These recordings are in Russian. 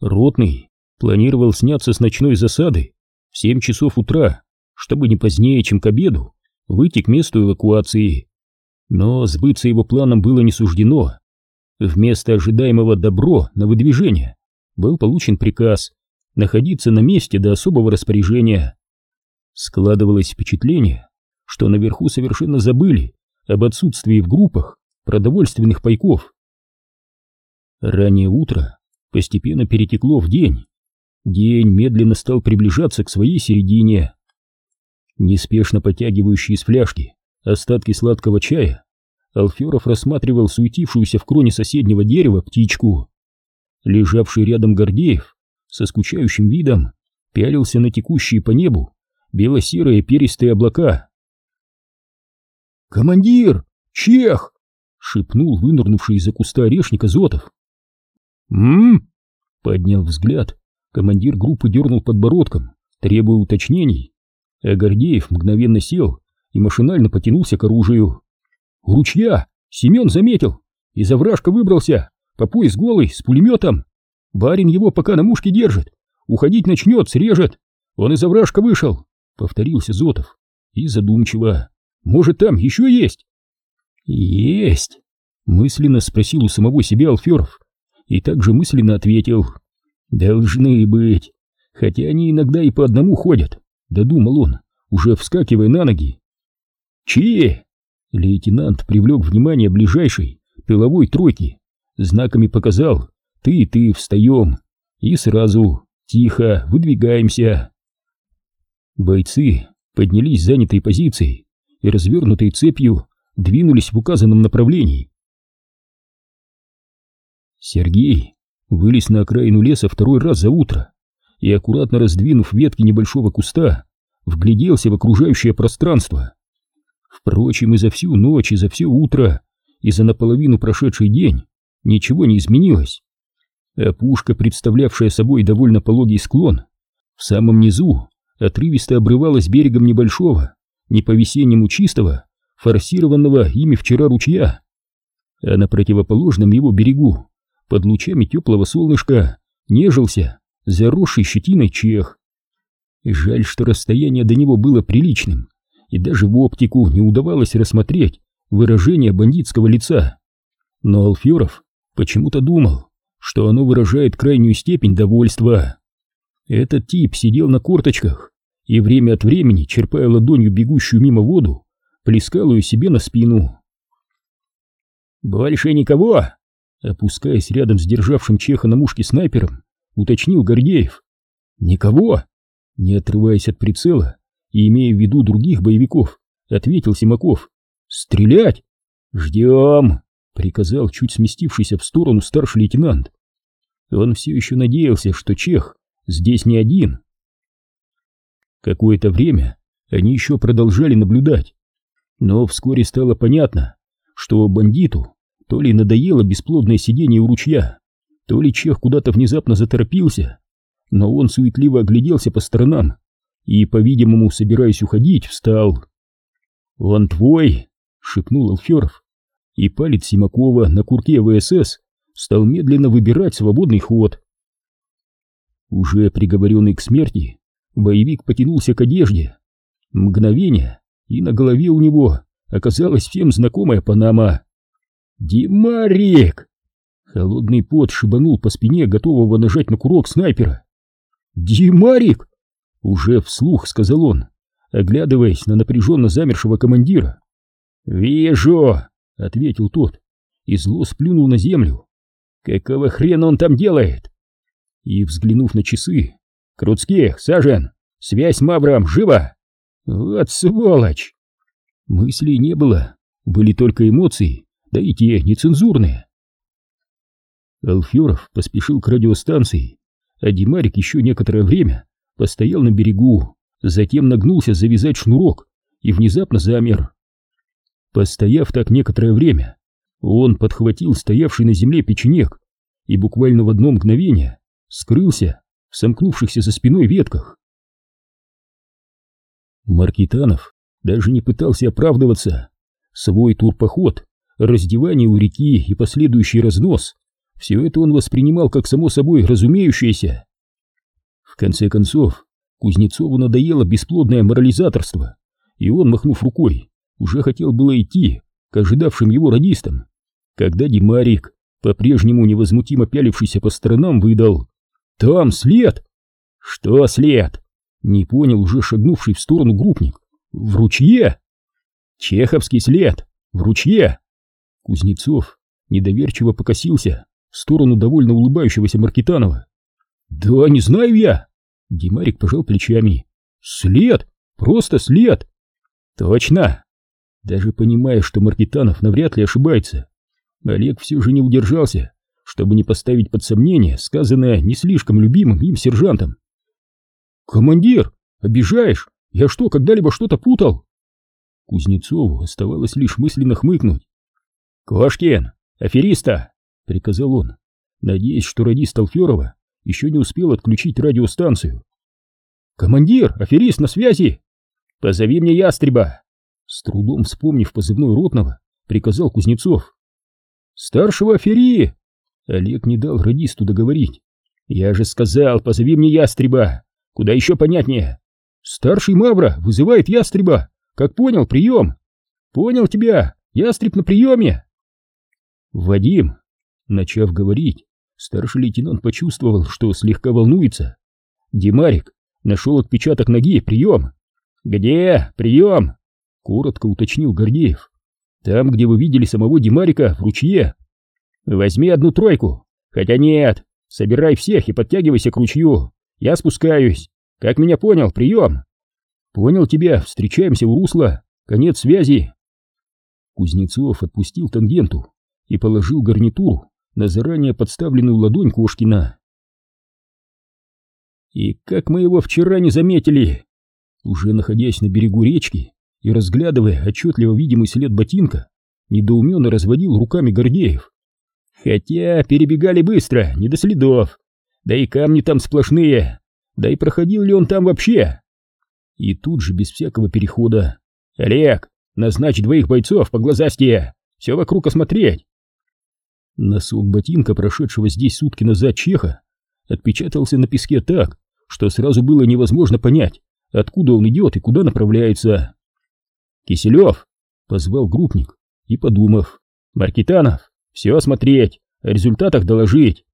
Ротный планировал сняться с ночной засады в 7 часов утра, чтобы не позднее, чем к обеду, выйти к месту эвакуации. Но сбыться его планом было не суждено. Вместо ожидаемого добро на выдвижение был получен приказ находиться на месте до особого распоряжения. Складывалось впечатление, что наверху совершенно забыли об отсутствии в группах продовольственных пайков. Раннее утро постепенно перетекло в день. День медленно стал приближаться к своей середине. Неспешно потягивающий из фляжки остатки сладкого чая, Алферов рассматривал суетившуюся в кроне соседнего дерева птичку. Лежавший рядом Гордеев со скучающим видом пялился на текущие по небу бело-серые перистые облака. «Командир! Чех!» — шепнул вынырнувший из-за куста орешника Зотов. «М-м-м!» Подняв взгляд, командир группы дернул подбородком, требуя уточнений, а Гордеев мгновенно сел и машинально потянулся к оружию. «У ручья! Семен заметил! Из овражка выбрался, по пояс голый, с пулеметом! Барин его пока на мушке держит, уходить начнет, срежет! Он из овражка вышел!» — повторился Зотов. И задумчиво. «Может, там еще есть?» «Есть!» — мысленно спросил у самого себя Алферов и также мысленно ответил. «Должны быть, хотя они иногда и по одному ходят», — додумал он, уже вскакивая на ноги. «Чьи?» — лейтенант привлек внимание ближайшей тыловой тройки, знаками показал «ты ты встаем» и сразу «тихо, выдвигаемся». Бойцы поднялись с занятой позиции и развернутой цепью двинулись в указанном направлении. Сергей вылез на окраину леса второй раз за утро и, аккуратно раздвинув ветки небольшого куста, вгляделся в окружающее пространство. Впрочем, и за всю ночь, и за все утро, и за наполовину прошедший день ничего не изменилось. Опушка, представлявшая собой довольно пологий склон, в самом низу отрывисто обрывалась берегом небольшого, не по-весеннему чистого, форсированного ими вчера ручья, а на противоположном его берегу под лучами теплого солнышка нежился заросший щетиной чех. Жаль, что расстояние до него было приличным, и даже в оптику не удавалось рассмотреть выражение бандитского лица. Но Алферов почему-то думал, что оно выражает крайнюю степень довольства. Этот тип сидел на корточках и время от времени, черпая ладонью бегущую мимо воду, плескал ее себе на спину. «Больше никого?» Опускаясь рядом с державшим чеха на мушке снайпером, уточнил Гордеев. «Никого?» Не отрываясь от прицела и имея в виду других боевиков, ответил Симаков. «Стрелять!» «Ждем!» — приказал чуть сместившийся в сторону старший лейтенант. Он все еще надеялся, что чех здесь не один. Какое-то время они еще продолжали наблюдать, но вскоре стало понятно, что бандиту то ли надоело бесплодное сидение у ручья, то ли чех куда-то внезапно заторопился, но он суетливо огляделся по сторонам и, по-видимому, собираясь уходить, встал. «Он твой!» — шепнул Алферов, и палец Симакова на курке ВСС стал медленно выбирать свободный ход. Уже приговоренный к смерти, боевик потянулся к одежде. Мгновение, и на голове у него оказалась всем знакомая Панама. «Димарик!» Холодный пот шибанул по спине, готового нажать на курок снайпера. «Димарик!» Уже вслух сказал он, оглядываясь на напряженно замершего командира. «Вижу!» — ответил тот и зло сплюнул на землю. «Какого хрена он там делает?» И, взглянув на часы, «Круцких, Сажен, связь с Мавром, живо!» «Вот сволочь!» Мыслей не было, были только эмоции да и те нецензурные. Алферов поспешил к радиостанции, а Димарик еще некоторое время постоял на берегу, затем нагнулся завязать шнурок и внезапно замер. Постояв так некоторое время, он подхватил стоявший на земле печенек и буквально в одно мгновение скрылся в сомкнувшихся за спиной ветках. Маркитанов даже не пытался оправдываться. Свой турпоход раздевание у реки и последующий разнос все это он воспринимал как само собой разумеющееся. В конце концов, Кузнецову надоело бесплодное морализаторство, и он, махнув рукой, уже хотел было идти к ожидавшим его радистам, когда Димарик, по-прежнему невозмутимо пялившийся по сторонам, выдал «Там след!» «Что след?» — не понял уже шагнувший в сторону группник. «В ручье!» «Чеховский след! В ручье!» Кузнецов недоверчиво покосился в сторону довольно улыбающегося Маркитанова. «Да не знаю я!» Димарик пожал плечами. «След! Просто след!» «Точно!» Даже понимая, что Маркитанов навряд ли ошибается, Олег все же не удержался, чтобы не поставить под сомнение сказанное не слишком любимым им сержантом. «Командир, обижаешь? Я что, когда-либо что-то путал?» Кузнецову оставалось лишь мысленно хмыкнуть. «Кошкин, афериста!» — приказал он, надеясь, что радист Алферова еще не успел отключить радиостанцию. «Командир, аферист на связи! Позови мне ястреба!» С трудом вспомнив позывной ротного, приказал Кузнецов. «Старшего аферии!» Олег не дал радисту договорить. «Я же сказал, позови мне ястреба! Куда еще понятнее?» «Старший Мавра вызывает ястреба! Как понял, прием!» «Понял тебя! Ястреб на приеме!» «Вадим!» Начав говорить, старший лейтенант почувствовал, что слегка волнуется. «Димарик, нашел отпечаток ноги, прием!» «Где? Прием!» Коротко уточнил Гордеев. «Там, где вы видели самого Димарика, в ручье!» «Возьми одну тройку! Хотя нет! Собирай всех и подтягивайся к ручью! Я спускаюсь! Как меня понял, прием!» «Понял тебя, встречаемся у русла! Конец связи!» Кузнецов отпустил тангенту и положил гарнитуру на заранее подставленную ладонь Кошкина. «И как мы его вчера не заметили!» Уже находясь на берегу речки и разглядывая отчетливо видимый след ботинка, недоуменно разводил руками Гордеев. «Хотя перебегали быстро, не до следов, да и камни там сплошные, да и проходил ли он там вообще?» И тут же, без всякого перехода, «Олег, назначь двоих бойцов по глазастие, все вокруг осмотреть!» Носок ботинка, прошедшего здесь сутки назад чеха, отпечатался на песке так, что сразу было невозможно понять, откуда он идет и куда направляется. «Киселев!» — позвал группник и, подумав, «Маркитанов, все осмотреть, о результатах доложить».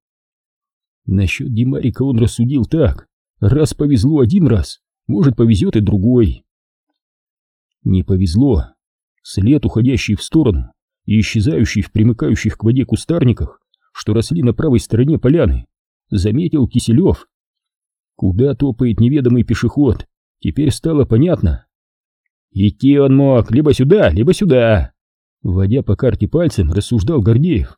Насчет Димарика он рассудил так, раз повезло один раз, может повезет и другой. Не повезло. След, уходящий в сторону и исчезающий в примыкающих к воде кустарниках, что росли на правой стороне поляны, заметил Киселев. Куда топает неведомый пешеход, теперь стало понятно. Идти он мог либо сюда, либо сюда. Вводя по карте пальцем, рассуждал Гордеев.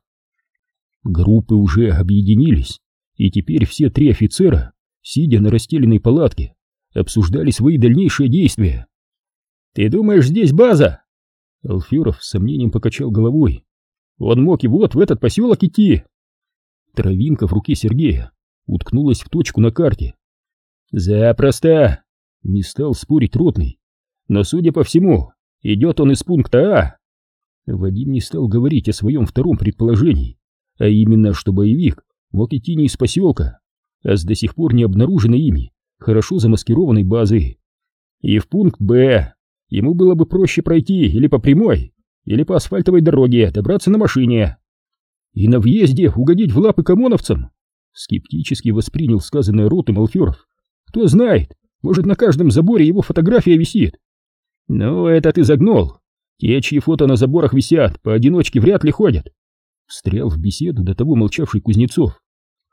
Группы уже объединились, и теперь все три офицера, сидя на расстеленной палатке, обсуждали свои дальнейшие действия. «Ты думаешь, здесь база?» Алферов с сомнением покачал головой. «Он мог и вот в этот поселок идти!» Травинка в руке Сергея уткнулась в точку на карте. «Запросто!» — не стал спорить ротный. «Но, судя по всему, идет он из пункта А!» Вадим не стал говорить о своем втором предположении, а именно, что боевик мог идти не из поселка, а с до сих пор не обнаруженной ими хорошо замаскированной базы. И в пункт Б ему было бы проще пройти или по прямой, или по асфальтовой дороге добраться на машине. И на въезде угодить в лапы комоновцам. Скептически воспринял сказанное ротом Алферов. Кто знает, может на каждом заборе его фотография висит. Ну, это ты загнул. Те, чьи фото на заборах висят, поодиночке вряд ли ходят. Встрял в беседу до того молчавший Кузнецов.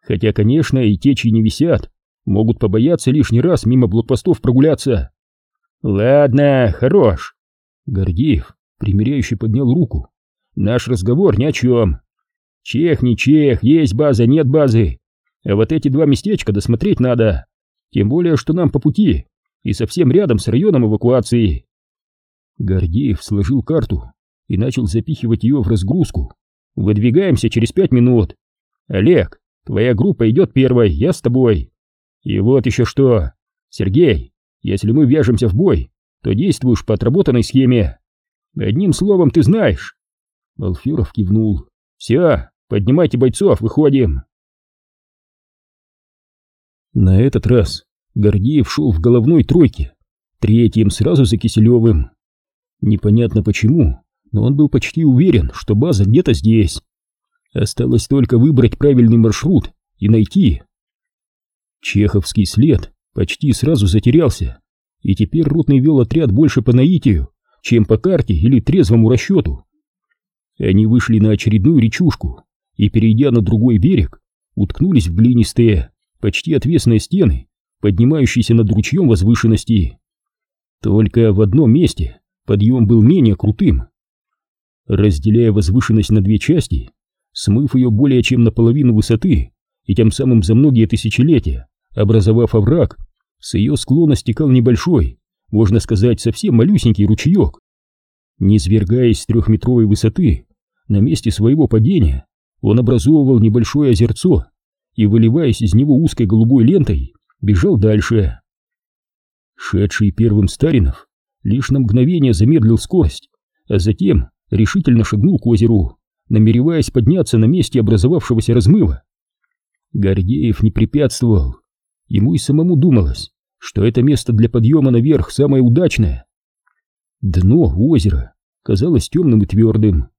Хотя, конечно, и те, чьи не висят, могут побояться лишний раз мимо блокпостов прогуляться. Ладно, хорош. Гордеев, примиряющий, поднял руку. Наш разговор ни о чем. Чех не чех, есть база, нет базы. А вот эти два местечка досмотреть надо. Тем более, что нам по пути и совсем рядом с районом эвакуации. Гордеев сложил карту и начал запихивать ее в разгрузку. Выдвигаемся через пять минут. Олег, твоя группа идет первой, я с тобой. И вот еще что. Сергей, если мы вяжемся в бой, то действуешь по отработанной схеме. Одним словом, ты знаешь. Алферов кивнул. Все, Поднимайте бойцов, выходим!» На этот раз Гордеев шел в головной тройке, третьим сразу за Киселевым. Непонятно почему, но он был почти уверен, что база где-то здесь. Осталось только выбрать правильный маршрут и найти. Чеховский след почти сразу затерялся, и теперь ротный вел отряд больше по наитию, чем по карте или трезвому расчету. Они вышли на очередную речушку и, перейдя на другой берег, уткнулись в глинистые, почти отвесные стены, поднимающиеся над ручьем возвышенности. Только в одном месте подъем был менее крутым. Разделяя возвышенность на две части, смыв ее более чем наполовину высоты и тем самым за многие тысячелетия, образовав овраг, с ее склона стекал небольшой, можно сказать, совсем малюсенький ручеек. Не свергаясь с трехметровой высоты, на месте своего падения он образовывал небольшое озерцо, и, выливаясь из него узкой голубой лентой, бежал дальше. Шедший первым Старинов лишь на мгновение замедлил скорость, а затем решительно шагнул к озеру, намереваясь подняться на месте образовавшегося размыва. Гордеев не препятствовал. Ему и самому думалось, что это место для подъема наверх самое удачное. Дно озера казалось темным и твердым.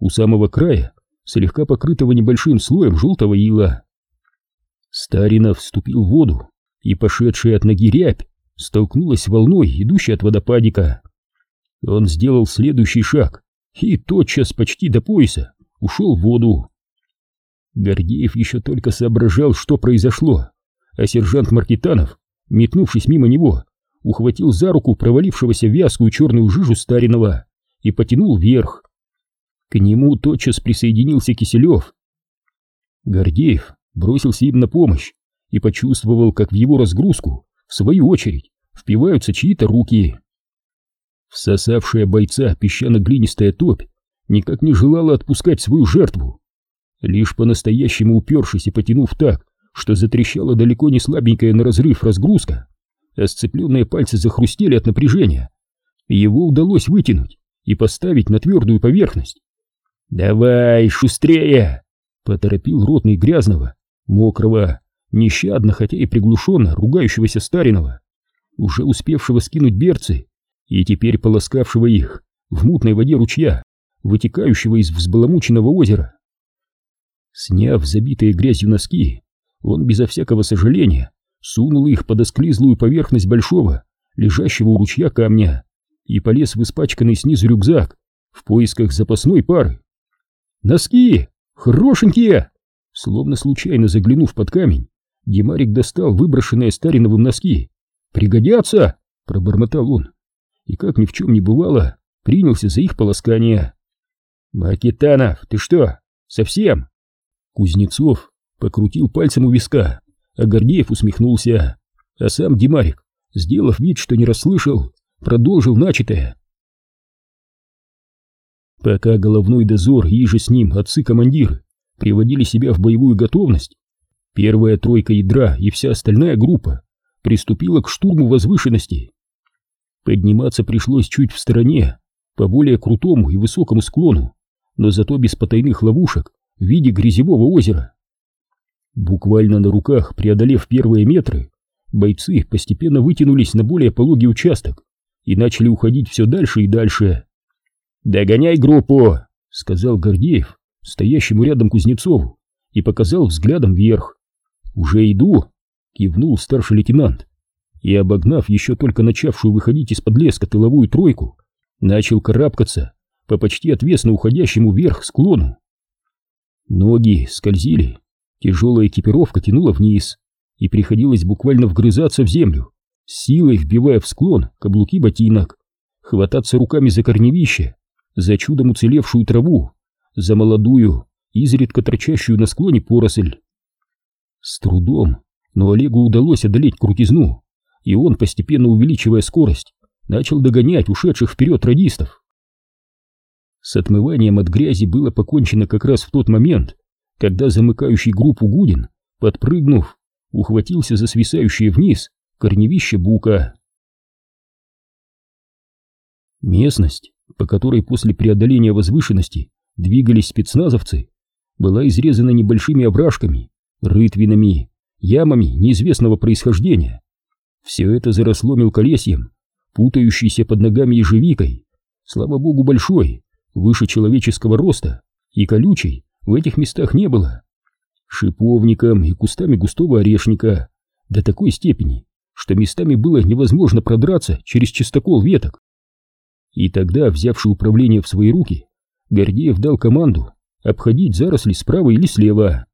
У самого края, слегка покрытого небольшим слоем желтого ила, Старинов вступил в воду, и пошедшая от ноги рябь столкнулась волной, идущей от водопадика. Он сделал следующий шаг и тотчас почти до пояса ушел в воду. Гордеев еще только соображал, что произошло, а сержант Маркитанов, метнувшись мимо него, ухватил за руку провалившегося в вязкую черную жижу Старинова и потянул вверх. К нему тотчас присоединился Киселев. Гордеев бросился им на помощь и почувствовал, как в его разгрузку, в свою очередь, впиваются чьи-то руки. Всосавшая бойца песчано-глинистая топь никак не желала отпускать свою жертву. Лишь по-настоящему упершись и потянув так, что затрещала далеко не слабенькая на разрыв разгрузка, а сцепленные пальцы захрустели от напряжения, его удалось вытянуть и поставить на твердую поверхность. «Давай, шустрее!» — поторопил ротный грязного, мокрого, нещадно, хотя и приглушенно ругающегося Старинова, уже успевшего скинуть берцы и теперь полоскавшего их в мутной воде ручья, вытекающего из взбаламученного озера. Сняв забитые грязью носки, он безо всякого сожаления сунул их под осклизлую поверхность большого, лежащего у ручья камня, и полез в испачканный снизу рюкзак в поисках запасной пары. «Носки! Хорошенькие!» Словно случайно заглянув под камень, Гемарик достал выброшенные Стариновым носки. «Пригодятся!» — пробормотал он. И как ни в чем не бывало, принялся за их полоскание. «Макитанов, ты что, совсем?» Кузнецов покрутил пальцем у виска, а Гордеев усмехнулся. А сам Димарик, сделав вид, что не расслышал, продолжил начатое. Пока головной дозор и же с ним отцы-командиры приводили себя в боевую готовность, первая тройка ядра и вся остальная группа приступила к штурму возвышенности. Подниматься пришлось чуть в стороне, по более крутому и высокому склону, но зато без потайных ловушек в виде грязевого озера. Буквально на руках, преодолев первые метры, бойцы постепенно вытянулись на более пологий участок и начали уходить все дальше и дальше. «Догоняй группу!» — сказал Гордеев, стоящему рядом Кузнецову, и показал взглядом вверх. «Уже иду!» — кивнул старший лейтенант, и, обогнав еще только начавшую выходить из-под леска тыловую тройку, начал карабкаться по почти отвесно уходящему вверх склону. Ноги скользили, тяжелая экипировка тянула вниз, и приходилось буквально вгрызаться в землю, силой вбивая в склон каблуки ботинок, хвататься руками за корневище, за чудом уцелевшую траву, за молодую, изредка торчащую на склоне поросль. С трудом, но Олегу удалось одолеть крутизну, и он, постепенно увеличивая скорость, начал догонять ушедших вперед радистов. С отмыванием от грязи было покончено как раз в тот момент, когда замыкающий группу Гудин, подпрыгнув, ухватился за свисающее вниз корневище бука. Местность, по которой после преодоления возвышенности двигались спецназовцы, была изрезана небольшими овражками, рытвинами, ямами неизвестного происхождения. Все это заросло мелколесьем, путающейся под ногами ежевикой, слава богу большой, выше человеческого роста, и колючей в этих местах не было. Шиповником и кустами густого орешника до такой степени, что местами было невозможно продраться через чистокол веток. И тогда, взявший управление в свои руки, Гордеев дал команду обходить заросли справа или слева.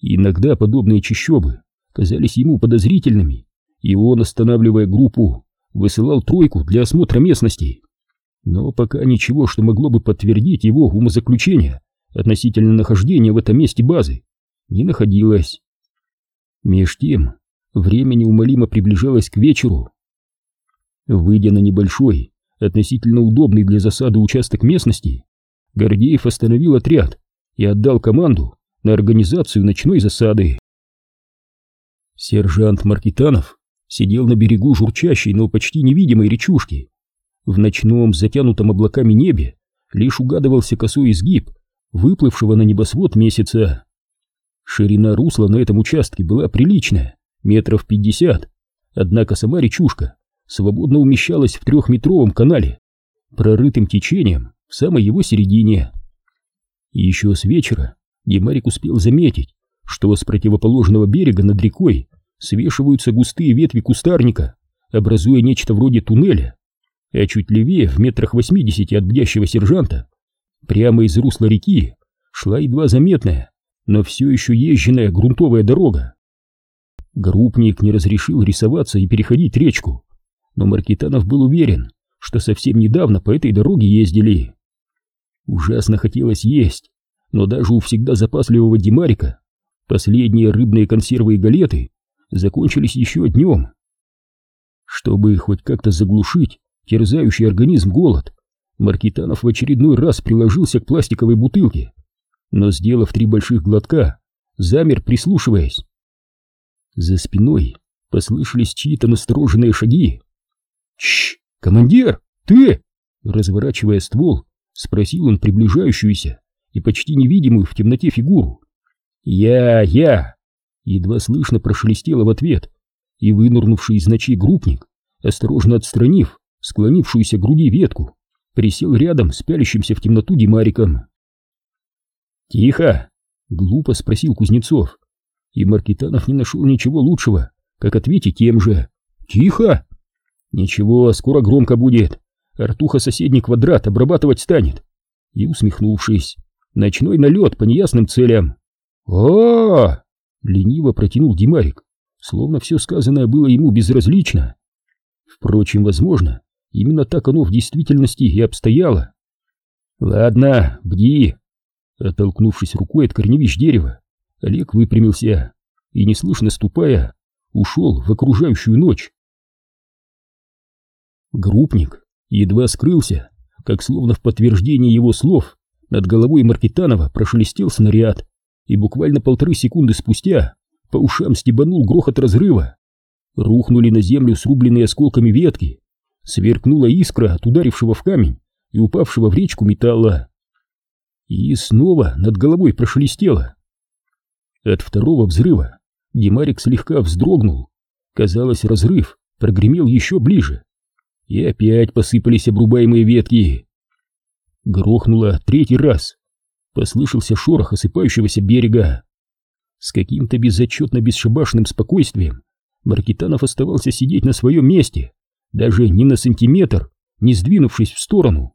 Иногда подобные чащобы казались ему подозрительными, и он, останавливая группу, высылал тройку для осмотра местности. Но пока ничего, что могло бы подтвердить его умозаключение относительно нахождения в этом месте базы, не находилось. Меж тем, время неумолимо приближалось к вечеру. Выйдя на небольшой, относительно удобный для засады участок местности, Гордеев остановил отряд и отдал команду на организацию ночной засады. Сержант Маркитанов сидел на берегу журчащей, но почти невидимой речушки. В ночном, затянутом облаками небе лишь угадывался косой изгиб выплывшего на небосвод месяца. Ширина русла на этом участке была приличная, метров пятьдесят, однако сама речушка свободно умещалась в трехметровом канале, прорытым течением в самой его середине. Еще с вечера Демарик успел заметить, что с противоположного берега над рекой свешиваются густые ветви кустарника, образуя нечто вроде туннеля, а чуть левее, в метрах восьмидесяти от бдящего сержанта, прямо из русла реки шла едва заметная, но все еще езженная грунтовая дорога. Группник не разрешил рисоваться и переходить речку, но Маркитанов был уверен, что совсем недавно по этой дороге ездили. Ужасно хотелось есть, но даже у всегда запасливого Димарика последние рыбные консервы и галеты закончились еще днем. Чтобы хоть как-то заглушить терзающий организм голод, Маркитанов в очередной раз приложился к пластиковой бутылке, но, сделав три больших глотка, замер, прислушиваясь. За спиной послышались чьи-то настороженные шаги. «Чш, командир, ты!» Разворачивая ствол, спросил он приближающуюся и почти невидимую в темноте фигуру. «Я, я!» Едва слышно прошелестело в ответ, и вынурнувший из ночи группник, осторожно отстранив склонившуюся к груди ветку, присел рядом с пялящимся в темноту Димариком. «Тихо!» — глупо спросил Кузнецов, и Маркитанов не нашел ничего лучшего, как ответить тем же. «Тихо!» «Ничего, скоро громко будет. Артуха соседний квадрат обрабатывать станет». И, усмехнувшись, ночной налет по неясным целям. о, -о, лениво протянул Димарик, словно все сказанное было ему безразлично. Впрочем, возможно, именно так оно в действительности и обстояло. «Ладно, бди!» Оттолкнувшись рукой от корневищ дерева, Олег выпрямился и, неслышно ступая, ушел в окружающую ночь. Группник едва скрылся, как словно в подтверждение его слов над головой Маркитанова прошелестел снаряд, и буквально полторы секунды спустя по ушам стебанул грохот разрыва. Рухнули на землю срубленные осколками ветки, сверкнула искра от ударившего в камень и упавшего в речку металла. И снова над головой прошелестело. От второго взрыва Димарик слегка вздрогнул. Казалось, разрыв прогремел еще ближе. И опять посыпались обрубаемые ветки. Грохнуло третий раз. Послышался шорох осыпающегося берега. С каким-то безотчетно бесшабашным спокойствием Маркитанов оставался сидеть на своем месте, даже ни на сантиметр, не сдвинувшись в сторону.